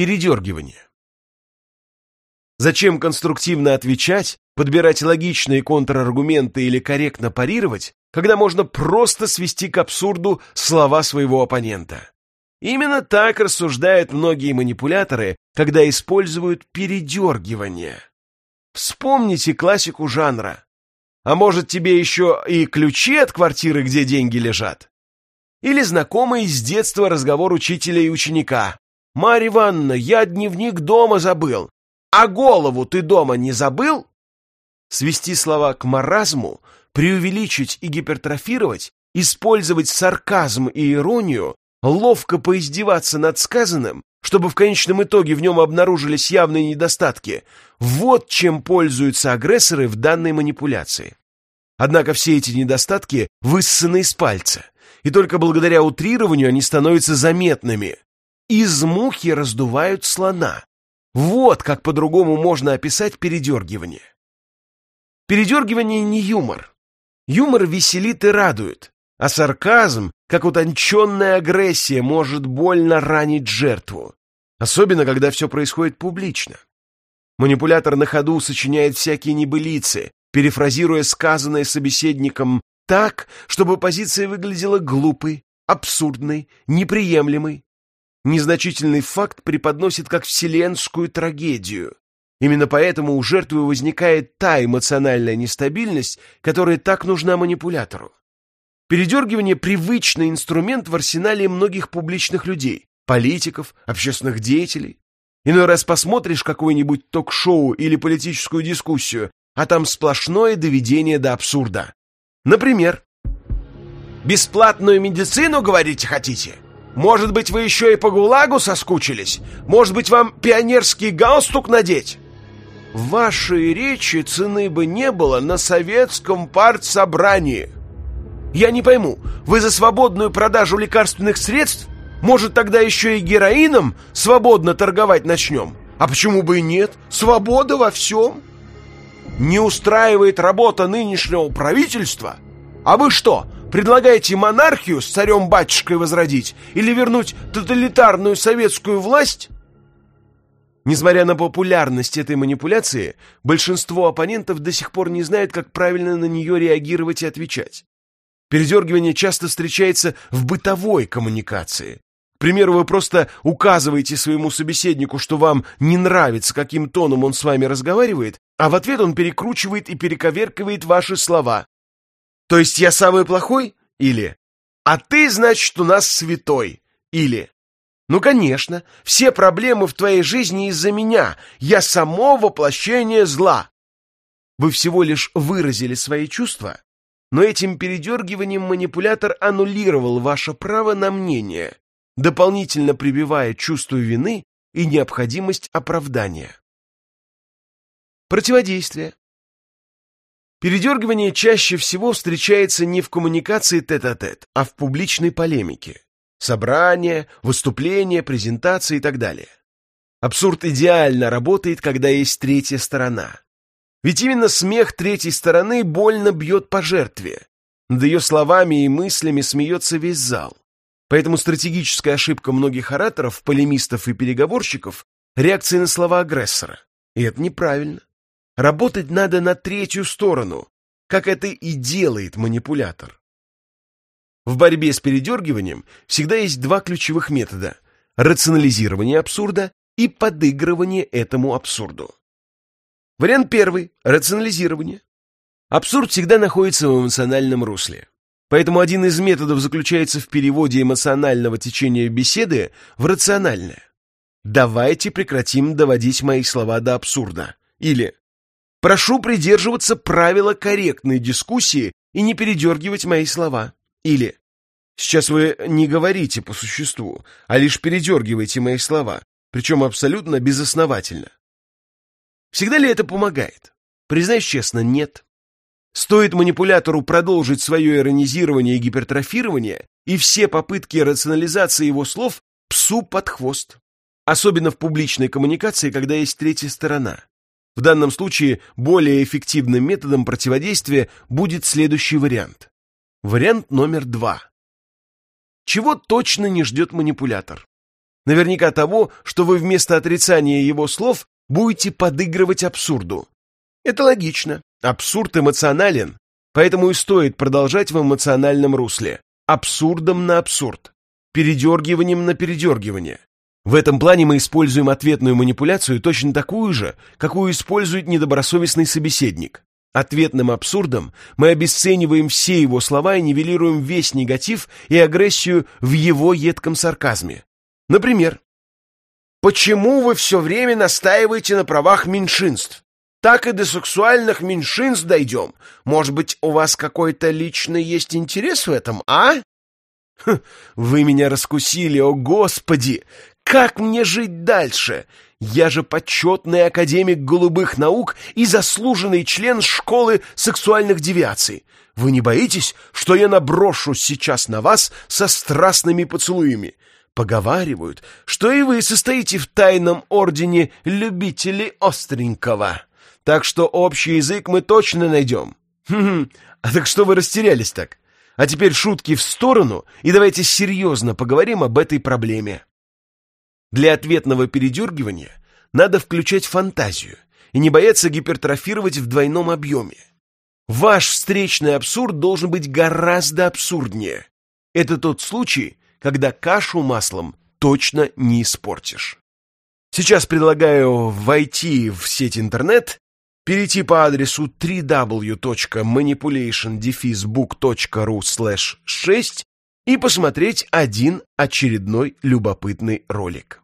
Передергивание. Зачем конструктивно отвечать, подбирать логичные контраргументы или корректно парировать, когда можно просто свести к абсурду слова своего оппонента? Именно так рассуждают многие манипуляторы, когда используют передергивание. Вспомните классику жанра. А может тебе еще и ключи от квартиры, где деньги лежат? Или знакомый с детства разговор учителя и ученика. «Марья Ивановна, я дневник дома забыл. А голову ты дома не забыл? Свести слова к маразму, преувеличить и гипертрофировать, использовать сарказм и иронию, ловко поиздеваться над сказанным, чтобы в конечном итоге в нем обнаружились явные недостатки, вот чем пользуются агрессоры в данной манипуляции. Однако все эти недостатки выссаны из пальца, и только благодаря утрированию они становятся заметными. Из мухи раздувают слона, вот как по-другому можно описать передергивание. Передергивание не юмор. Юмор веселит и радует, а сарказм, как утонченная агрессия, может больно ранить жертву. Особенно, когда все происходит публично. Манипулятор на ходу сочиняет всякие небылицы, перефразируя сказанное собеседником так, чтобы позиция выглядела глупой, абсурдной, неприемлемой, незначительный факт преподносит как вселенскую трагедию. Именно поэтому у жертвы возникает та эмоциональная нестабильность, которая так нужна манипулятору. Передергивание – привычный инструмент в арсенале многих публичных людей, политиков, общественных деятелей. Иной раз посмотришь какое-нибудь ток-шоу или политическую дискуссию, а там сплошное доведение до абсурда. Например, «Бесплатную медицину, говорите, хотите?» Может быть, вы еще и по ГУЛАГу соскучились? Может быть, вам пионерский галстук надеть? Вашей речи цены бы не было на советском партсобрании. Я не пойму, вы за свободную продажу лекарственных средств? Может, тогда еще и героином свободно торговать начнем? А почему бы и нет? Свобода во всем. Не устраивает работа нынешнего правительства? А вы что, Предлагаете монархию с царем-батюшкой возродить или вернуть тоталитарную советскую власть? Несмотря на популярность этой манипуляции, большинство оппонентов до сих пор не знают, как правильно на нее реагировать и отвечать. Передергивание часто встречается в бытовой коммуникации. К примеру, вы просто указываете своему собеседнику, что вам не нравится, каким тоном он с вами разговаривает, а в ответ он перекручивает и перековеркивает ваши слова, то есть я самый плохой? Или «А ты, значит, у нас святой?» Или «Ну, конечно, все проблемы в твоей жизни из-за меня. Я само воплощение зла». Вы всего лишь выразили свои чувства, но этим передергиванием манипулятор аннулировал ваше право на мнение, дополнительно прибивая чувство вины и необходимость оправдания. Противодействие. Передергивание чаще всего встречается не в коммуникации тет-а-тет, -тет, а в публичной полемике. Собрания, выступления, презентации и так далее. Абсурд идеально работает, когда есть третья сторона. Ведь именно смех третьей стороны больно бьет по жертве. Над ее словами и мыслями смеется весь зал. Поэтому стратегическая ошибка многих ораторов, полемистов и переговорщиков – реакция на слова агрессора. И это неправильно. Работать надо на третью сторону, как это и делает манипулятор. В борьбе с передергиванием всегда есть два ключевых метода – рационализирование абсурда и подыгрывание этому абсурду. Вариант первый – рационализирование. Абсурд всегда находится в эмоциональном русле. Поэтому один из методов заключается в переводе эмоционального течения беседы в рациональное. «Давайте прекратим доводить мои слова до абсурда» или Прошу придерживаться правила корректной дискуссии и не передергивать мои слова. Или сейчас вы не говорите по существу, а лишь передергиваете мои слова, причем абсолютно безосновательно. Всегда ли это помогает? Признаюсь честно, нет. Стоит манипулятору продолжить свое иронизирование и гипертрофирование, и все попытки рационализации его слов псу под хвост. Особенно в публичной коммуникации, когда есть третья сторона. В данном случае более эффективным методом противодействия будет следующий вариант. Вариант номер два. Чего точно не ждет манипулятор? Наверняка того, что вы вместо отрицания его слов будете подыгрывать абсурду. Это логично. Абсурд эмоционален, поэтому и стоит продолжать в эмоциональном русле. Абсурдом на абсурд. Передергиванием на передергивание. В этом плане мы используем ответную манипуляцию точно такую же, какую использует недобросовестный собеседник. Ответным абсурдом мы обесцениваем все его слова и нивелируем весь негатив и агрессию в его едком сарказме. Например, «Почему вы все время настаиваете на правах меньшинств? Так и до сексуальных меньшинств дойдем. Может быть, у вас какой-то личный есть интерес в этом, а?» «Вы меня раскусили, о господи! Как мне жить дальше? Я же почетный академик голубых наук и заслуженный член школы сексуальных девиаций. Вы не боитесь, что я наброшусь сейчас на вас со страстными поцелуями? Поговаривают, что и вы состоите в тайном ордене любителей остренького. Так что общий язык мы точно найдем. Хм, а так что вы растерялись так? А теперь шутки в сторону, и давайте серьезно поговорим об этой проблеме. Для ответного передергивания надо включать фантазию и не бояться гипертрофировать в двойном объеме. Ваш встречный абсурд должен быть гораздо абсурднее. Это тот случай, когда кашу маслом точно не испортишь. Сейчас предлагаю войти в сеть интернет, перейти по адресу www.manipulationdefizebook.ru 6 и посмотреть один очередной любопытный ролик.